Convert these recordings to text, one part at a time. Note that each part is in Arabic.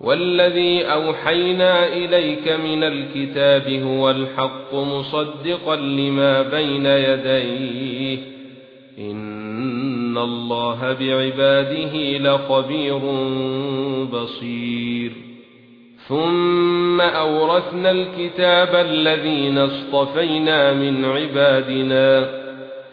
والذي أوحينا إليك من الكتاب هو الحق مصدقا لما بين يديه. إن الله بعباده لخبير بصير. ثم أورثنا الكتاب الذين اصطفينا من عبادنا.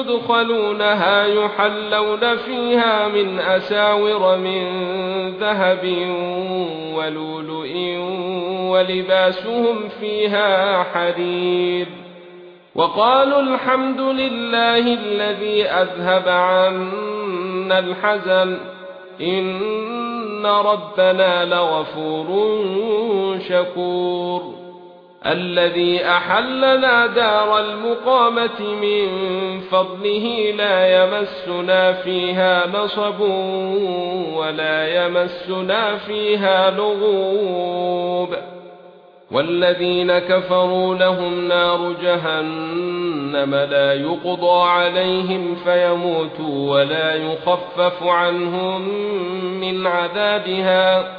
يدخلونها يحلون فيها من أساور من ذهب ولؤلؤ ولباسهم فيها حرير وقالوا الحمد لله الذي أذهب عنا الحزن إن ربنا لغفور شكور الذي أحلنا دار المقامة من فضله لا يمسنا فيها نصب ولا يمسنا فيها لغوب. والذين كفروا لهم نار جهنم لا يقضى عليهم فيموتوا ولا يخفف عنهم من عذابها.